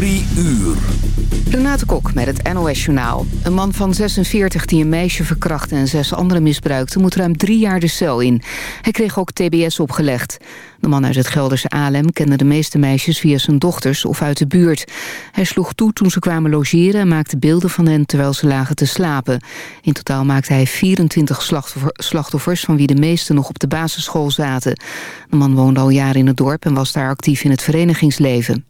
Drie uur. Renate Kok met het NOS Journaal. Een man van 46 die een meisje verkrachtte en zes anderen misbruikte... moet ruim drie jaar de cel in. Hij kreeg ook tbs opgelegd. De man uit het Gelderse Alem kende de meeste meisjes via zijn dochters of uit de buurt. Hij sloeg toe toen ze kwamen logeren en maakte beelden van hen terwijl ze lagen te slapen. In totaal maakte hij 24 slachtoffers van wie de meeste nog op de basisschool zaten. De man woonde al jaren in het dorp en was daar actief in het verenigingsleven.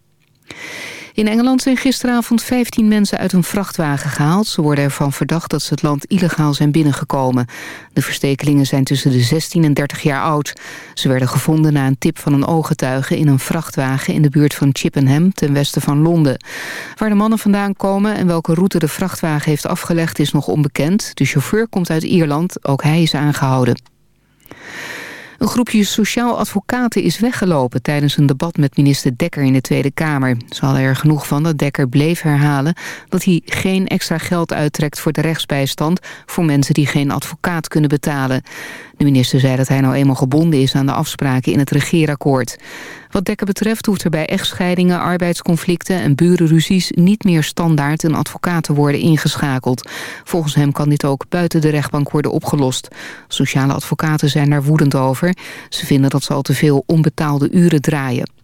In Engeland zijn gisteravond 15 mensen uit een vrachtwagen gehaald. Ze worden ervan verdacht dat ze het land illegaal zijn binnengekomen. De verstekelingen zijn tussen de 16 en 30 jaar oud. Ze werden gevonden na een tip van een ooggetuige in een vrachtwagen... in de buurt van Chippenham, ten westen van Londen. Waar de mannen vandaan komen en welke route de vrachtwagen heeft afgelegd... is nog onbekend. De chauffeur komt uit Ierland, ook hij is aangehouden. Een groepje sociaal advocaten is weggelopen tijdens een debat met minister Dekker in de Tweede Kamer. Ze hadden er genoeg van dat Dekker bleef herhalen dat hij geen extra geld uittrekt voor de rechtsbijstand voor mensen die geen advocaat kunnen betalen. De minister zei dat hij nou eenmaal gebonden is aan de afspraken in het regeerakkoord. Wat Dekker betreft hoeft er bij echtscheidingen, arbeidsconflicten en burenruzies niet meer standaard een advocaat te worden ingeschakeld. Volgens hem kan dit ook buiten de rechtbank worden opgelost. Sociale advocaten zijn daar woedend over. Ze vinden dat ze al te veel onbetaalde uren draaien.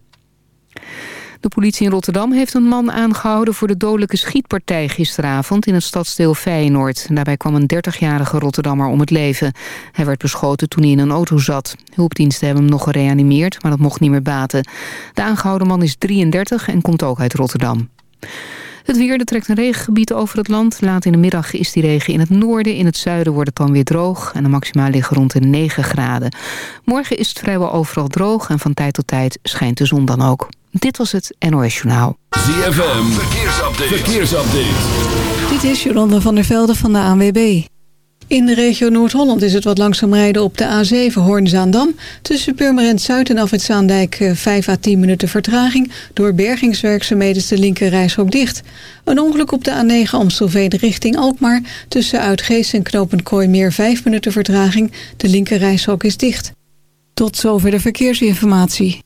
De politie in Rotterdam heeft een man aangehouden voor de dodelijke schietpartij gisteravond in het stadsdeel Feyenoord. Daarbij kwam een 30-jarige Rotterdammer om het leven. Hij werd beschoten toen hij in een auto zat. Hulpdiensten hebben hem nog gereanimeerd, maar dat mocht niet meer baten. De aangehouden man is 33 en komt ook uit Rotterdam. Het weer, er trekt een regengebied over het land. Laat in de middag is die regen in het noorden. In het zuiden wordt het dan weer droog. En de maxima liggen rond de 9 graden. Morgen is het vrijwel overal droog. En van tijd tot tijd schijnt de zon dan ook. Dit was het NOS Journaal. ZFM, verkeersupdate. verkeersupdate. Dit is Jolanda van der Velde van de ANWB. In de regio Noord-Holland is het wat langzaam rijden op de A7 Hoorn-Zaandam. Tussen Purmerend Zuid en Afwitzaandijk 5 à 10 minuten vertraging. Door bergingswerkzaamheden is de linker dicht. Een ongeluk op de A9 Amstelveen richting Alkmaar. Tussen Uitgeest en Knopend Kooimeer 5 minuten vertraging. De linker is dicht. Tot zover de verkeersinformatie.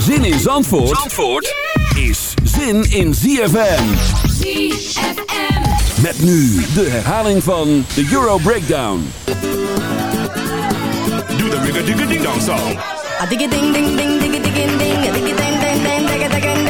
Zin in Zandvoort, Zandvoort is zin in ZFM. ZFM. Met nu de herhaling van de Euro Breakdown. Doe de rigga digga ding dong song. A digga ding ding ding digga ding ding ding ding ding ding digga ding ding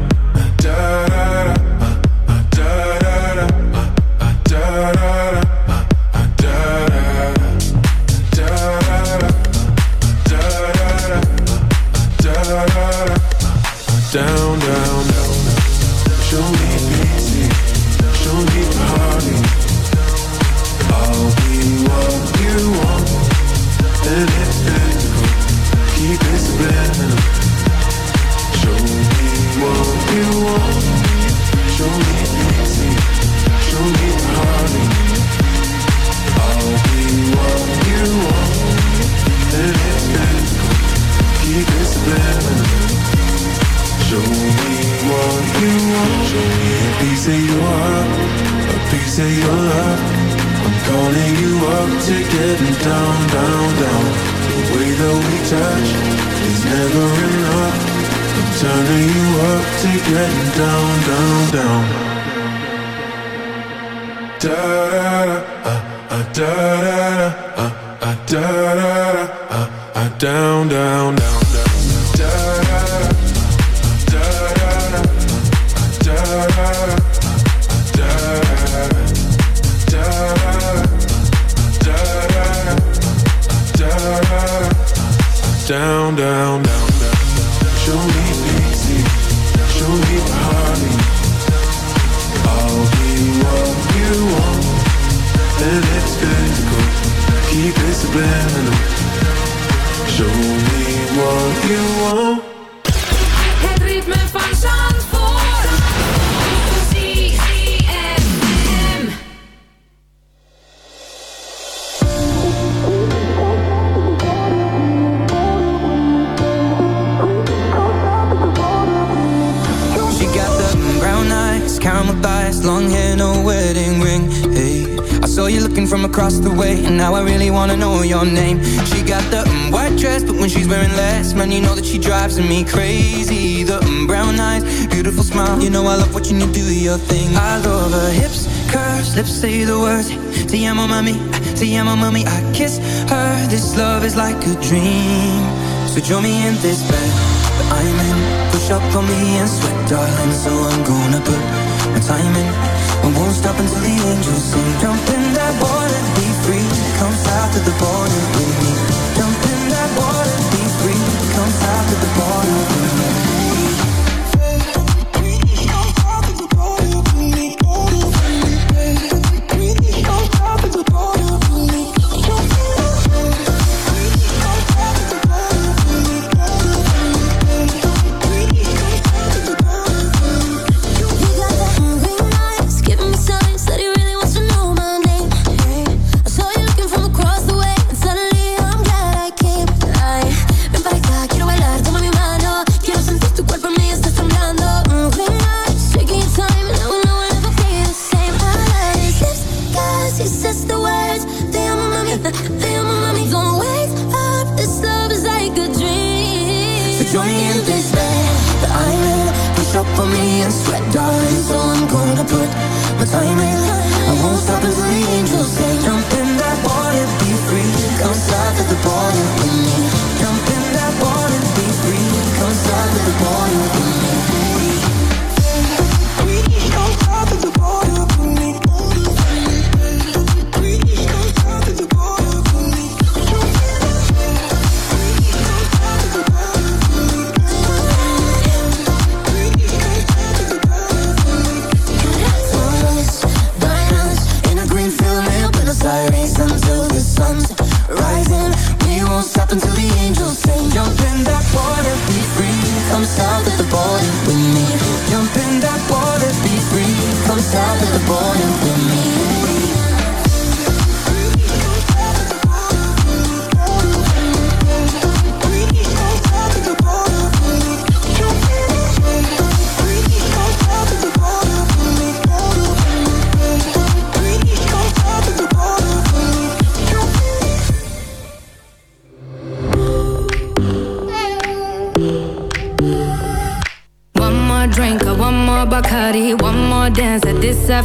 down, down, down. Da da da, da da da, da da da, uh, da da da. Down, down, down, down. Show me easy, show me party. I'll be what you want, and it's physical. Keep it subliminal. Across the way, and now I really wanna know your name. She got the dress, but when she's wearing less, man, you know that she drives me crazy. The um, brown eyes, beautiful smile, you know I love watching you do your thing. I love her hips, curves, lips say the words. Te amo, mami, te amo, mami. I kiss her. This love is like a dream. So join me in this bed that I'm in. Push up on me and sweat, darling. So I'm gonna put my time in. I won't stop until the angels sing. Jump in that water, be free. Come south to the border with me. Jump water be free comes out to the bottom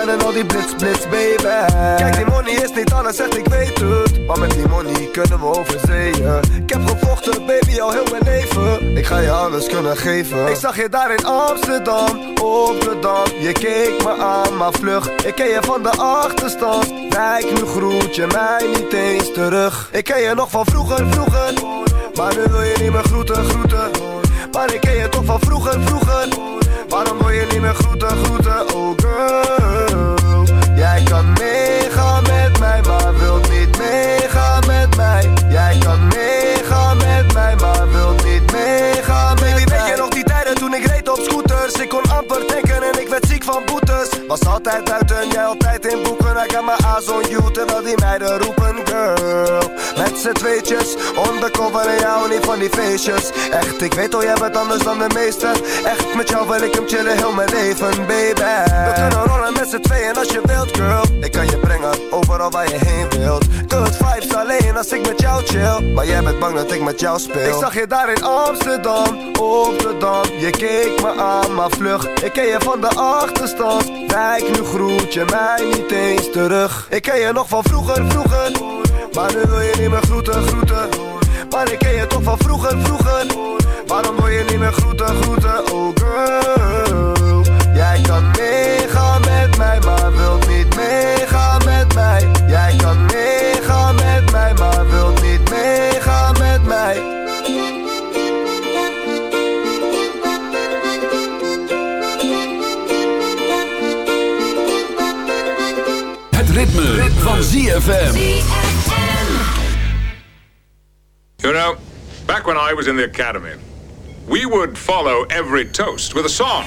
en al die blitz, blitz, baby. Kijk, die money is niet alles, zegt ik weet het. Maar met die money kunnen we over zeeën Ik heb gevochten, baby, al heel mijn leven. Ik ga je alles kunnen geven. Ik zag je daar in Amsterdam, op de Dam. Je keek me aan, maar vlug. Ik ken je van de achterstand. Kijk, nu groet je mij niet eens terug. Ik ken je nog van vroeger, vroeger. Maar nu wil je niet meer groeten, groeten. Maar ik ken je toch van vroeger, vroeger Waarom wil je niet meer groeten, groeten, oh girl? Jij kan meegaan met mij, maar wilt niet meegaan met mij. Jij kan meegaan met mij, maar wilt niet meegaan met Baby, mij. weet je nog die tijden toen ik reed op scooters? Ik kon amper tanken en ik werd ziek van boetes. Was altijd uit en jij altijd in boeken. I got my eyes on you, terwijl die meiden roepen Met z'n tweetjes, undercover en jou niet van die feestjes. Echt, ik weet al, jij bent anders dan de meesten Echt, met jou wil ik hem chillen heel mijn leven, baby. We kunnen rollen met z'n tweeën als je wilt, girl. Ik kan je brengen, overal waar je heen wilt. Good vibes alleen als ik met jou chill. Maar jij bent bang dat ik met jou speel. Ik zag je daar in Amsterdam, op de Dam. Je keek me aan, maar vlug. Ik ken je van de achterstand. Kijk, nu groet je mij niet eens terug. Ik ken je nog van vroeger, vroeger maar nu wil je niet meer groeten, groeten. Maar ik ken je toch van vroeger, vroeger. Waarom wil je niet meer groeten, groeten? Oh girl. Jij kan meegaan met mij Maar wilt niet meegaan met mij. Jij kan meegaan met mij Maar wilt niet meegaan met mij. Het ritme. van ZFM. You know, back when I was in the academy, we would follow every toast with a song.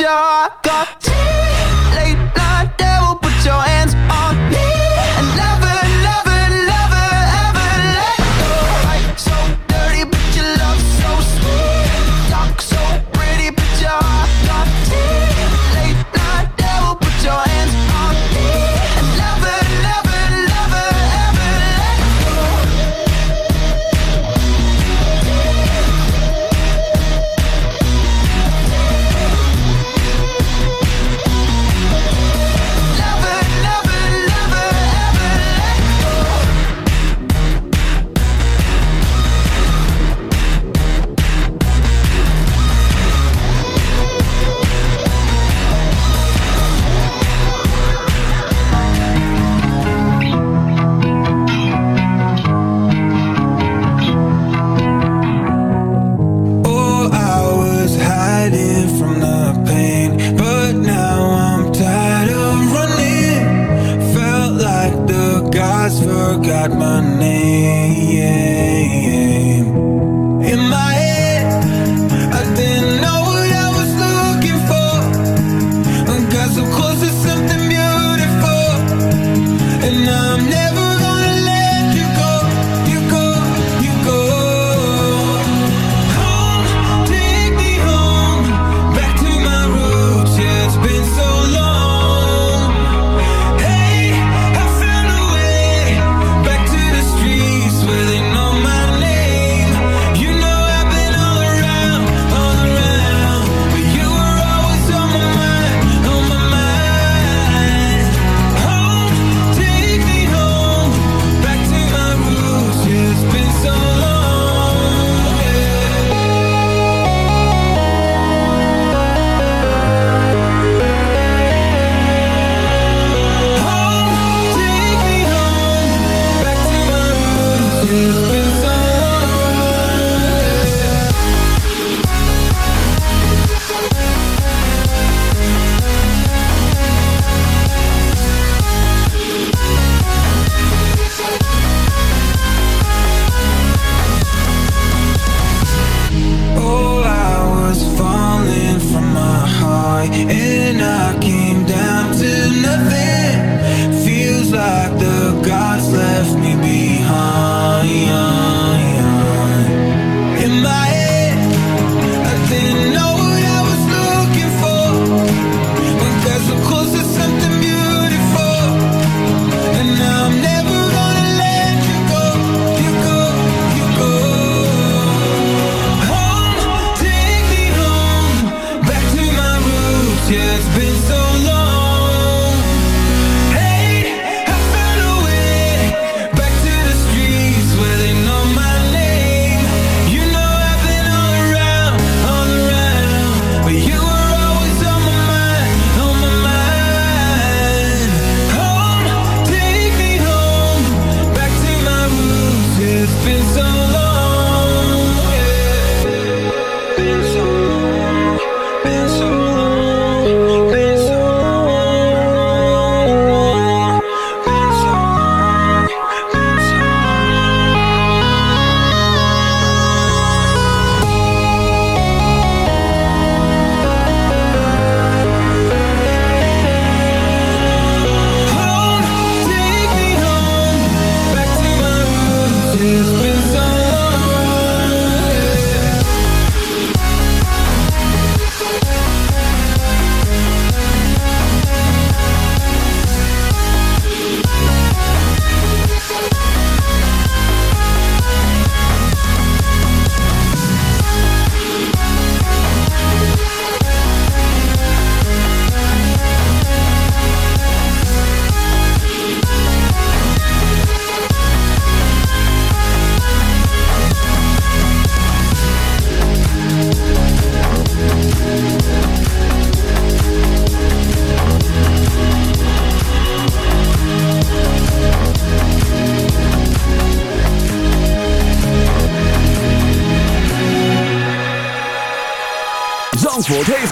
ja.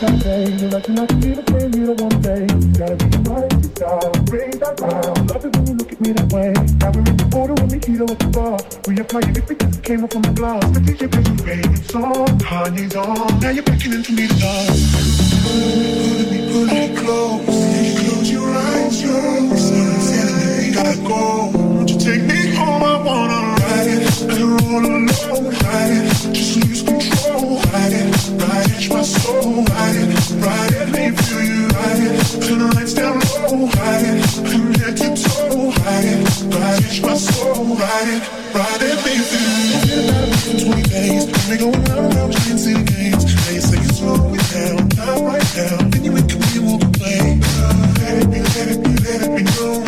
You're you don't want today. You gotta be right, you gotta that round. Love it when you look at me that way. Now we're in the border with Mojito the bar. We apply it because it came up on the glass. The DJ plays your favorite song, Kanye's on. Now you're beckoning to me to dance. Pulling me, pulling me close. Close your eyes, your eyes. Telling me we gotta go. Won't you take me home? I wanna ride it. I don't Just my soul. I ride and leave you. Turn the lights down low. I am head to toe. I catch my soul. I ride and leave to you. 20 days, we go around and around playing city games. They say you slow it down, not right now. Then you wake up, we will play. Let it be, let it be, let it be known.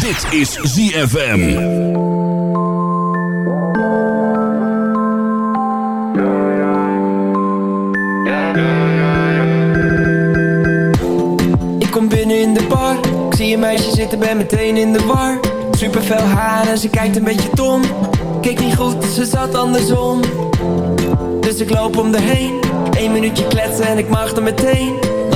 Dit is ZFM. Ik kom binnen in de bar. Meisje zit en ben meteen in de war. Super fel haar en ze kijkt een beetje dom. Keek niet goed, ze zat andersom. Dus ik loop om haar heen. Eén minuutje kletsen en ik mag er meteen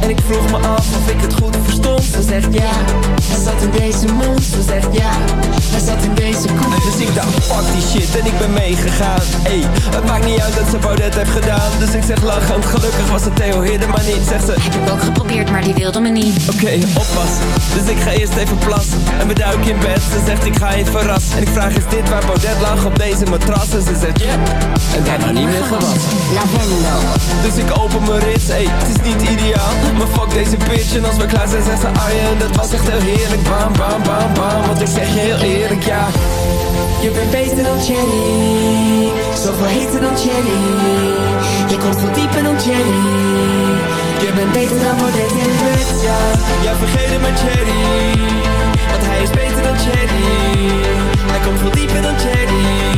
En ik vroeg me af of ik het goed verstond. Ze zegt ja, hij zat in deze mond Ze zegt ja, hij zat in deze koek Dus ik dacht fuck die shit en ik ben meegegaan Ey, het maakt niet uit dat ze Baudet heeft gedaan Dus ik zeg lachend, gelukkig was het Theo Hidde maar niet Zegt ze, Heb ik ook geprobeerd, maar die wilde me niet. Oké, oppassen. Dus ik ga eerst even plassen. En we duiken in bed. Ze zegt ik ga je verrassen. En ik vraag is dit waar Baudet lag op deze matras? En ze zegt ja. En daarna niet meer gewassen. Lavendel. Dus ik open mijn rits. Ey, het is niet ideaal. Maar fuck deze bitch. En als we klaar zijn zegt ze Arjen. Dat was echt heel heerlijk. Bam, bam, bam, bam. Want ik zeg je heel eerlijk ja. Je bent beter dan Jenny. Zoveel heter dan Jenny. Je komt veel dieper dan Jenny. Je bent beter dan Baudet in bed, ja Ja, vergeet het met Cherry Want hij is beter dan Cherry Hij komt veel dieper dan Cherry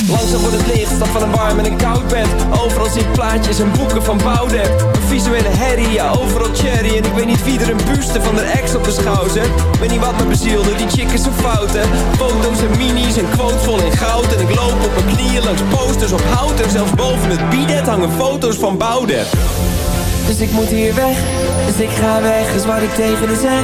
Langzaam wordt het licht, stap van een warm en een koud bed. Overal zie plaatjes en boeken van Boudewijn Een visuele herrie, ja overal cherry. En ik weet niet wie er een buste van de ex op de schouw zet Weet niet wat me bezielde, die chick is zo fout hè Foto's en minis en quotes vol in goud. En ik loop op mijn knieën langs posters op hout. En zelfs boven het bidet hangen foto's van Boudewijn dus ik moet hier weg, dus ik ga weg, is wat ik tegen haar zeg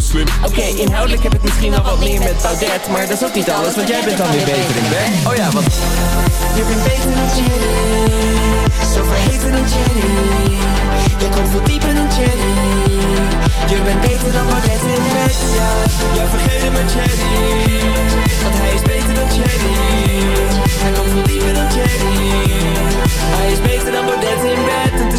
slim Oké, inhoudelijk heb ik misschien wel wat meer met Baudet Maar dat is ook niet alles, want jij bent dan weer beter in bed Oh ja, want Je bent beter dan Jenny Zo verheven dan Jenny Je komt veel dieper dan Jenny Je bent beter dan Baudet in bed, ja. Ja, vergeet het met Jenny Want hij is beter dan Jenny Hij komt veel dieper dan Jenny Hij is beter dan Baudet in bed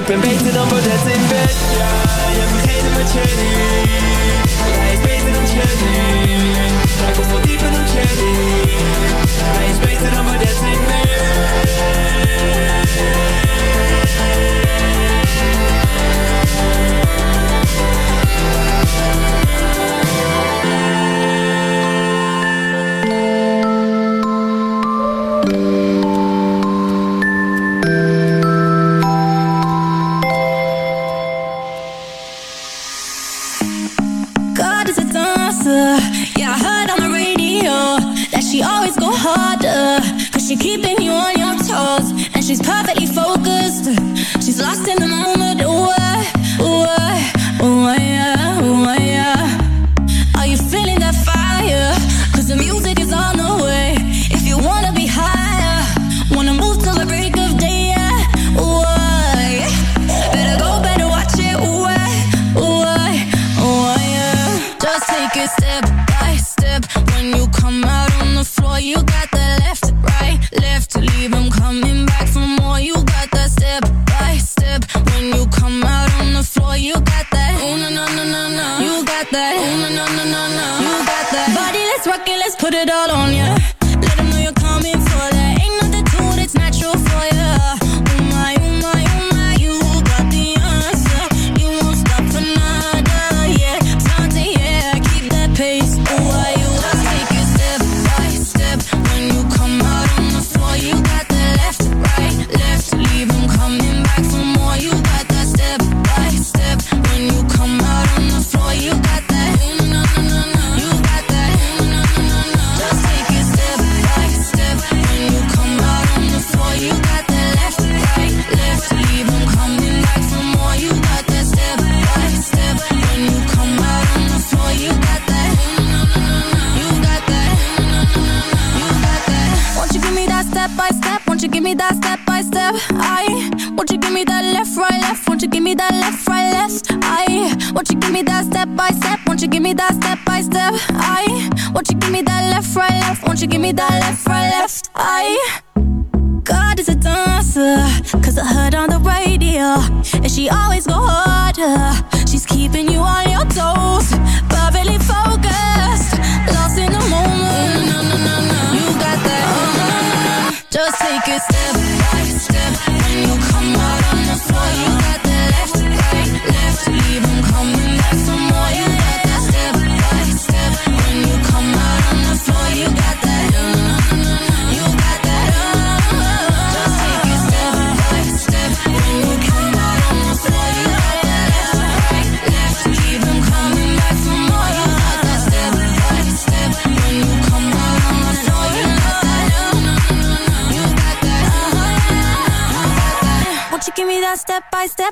Ik ben beter dan Baudet in bed. Ja, je vergeet het met Cherry Hij is beter dan Cherry Hij komt veel dieper dan Cherry Hij is beter dan Baudet in bed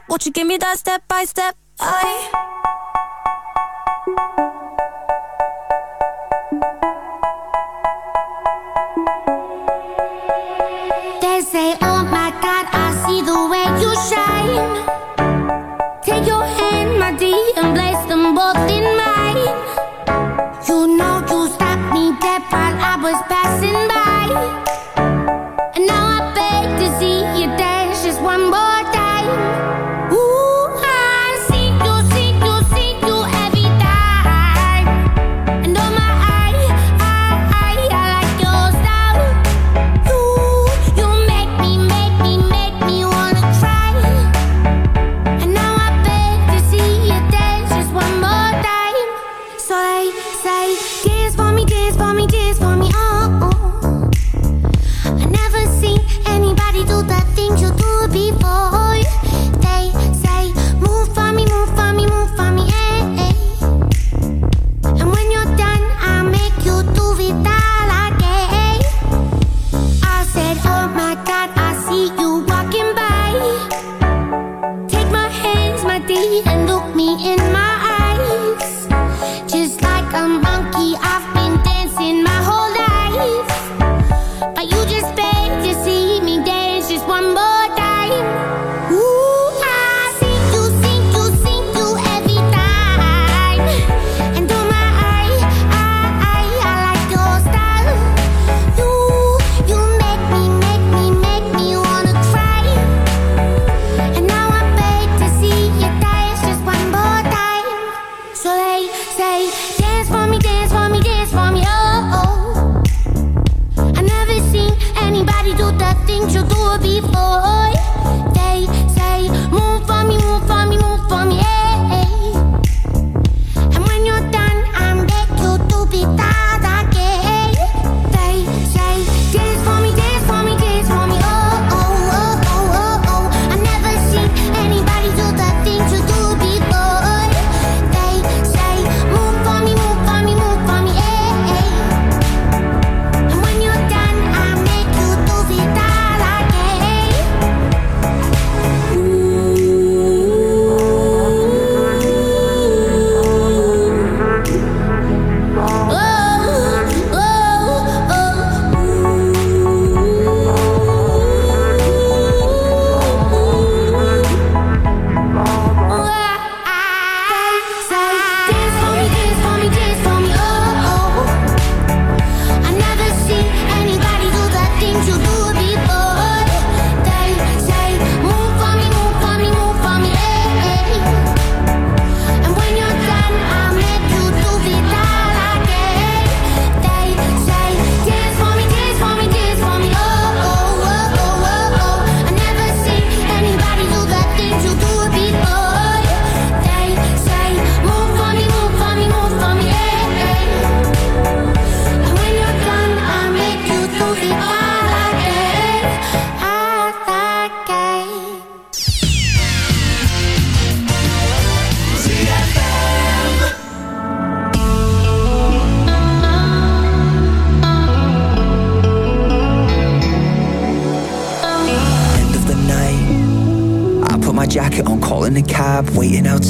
Won't you give me that step by step? I They say, oh my God, I see the way you shine. Take your hand, my dear, and place them both in mine. You know you stopped me dead while I was back.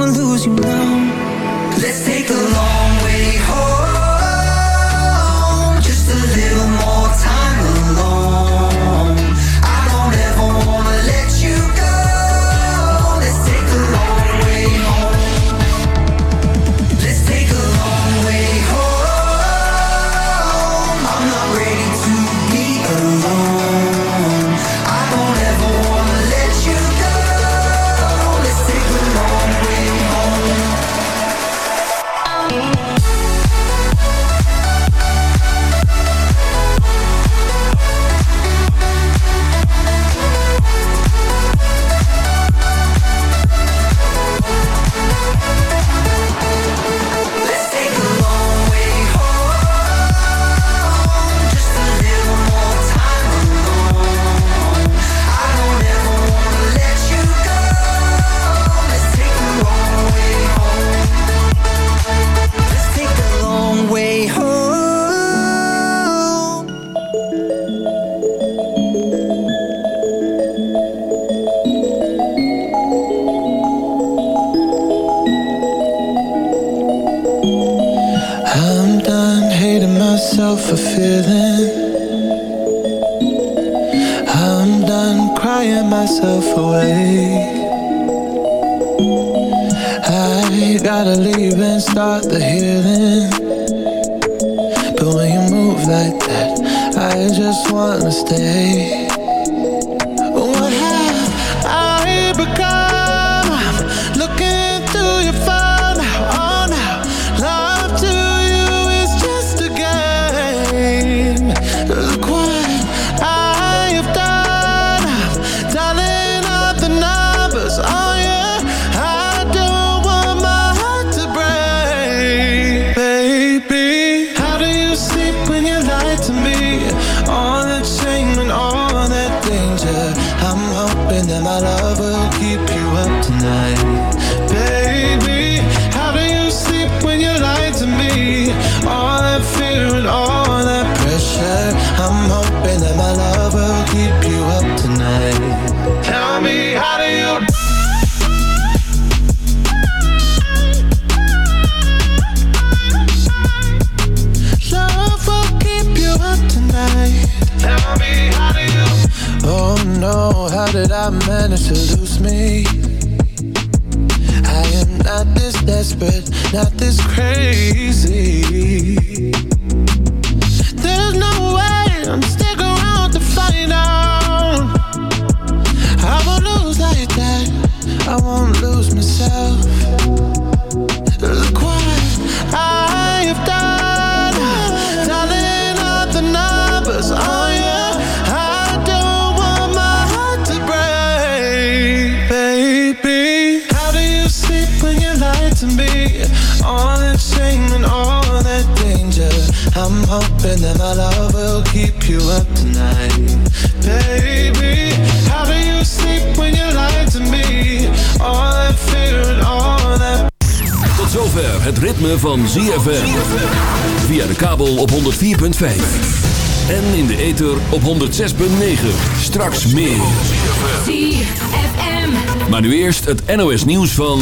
wanna lose you now. Let's take a long not this crazy. love will keep you up tonight. Baby, how you sleep when you to me? All that all that... Tot zover het ritme van ZFM. Via de kabel op 104.5. En in de ether op 106.9. Straks meer. ZFM. Maar nu eerst het NOS nieuws van...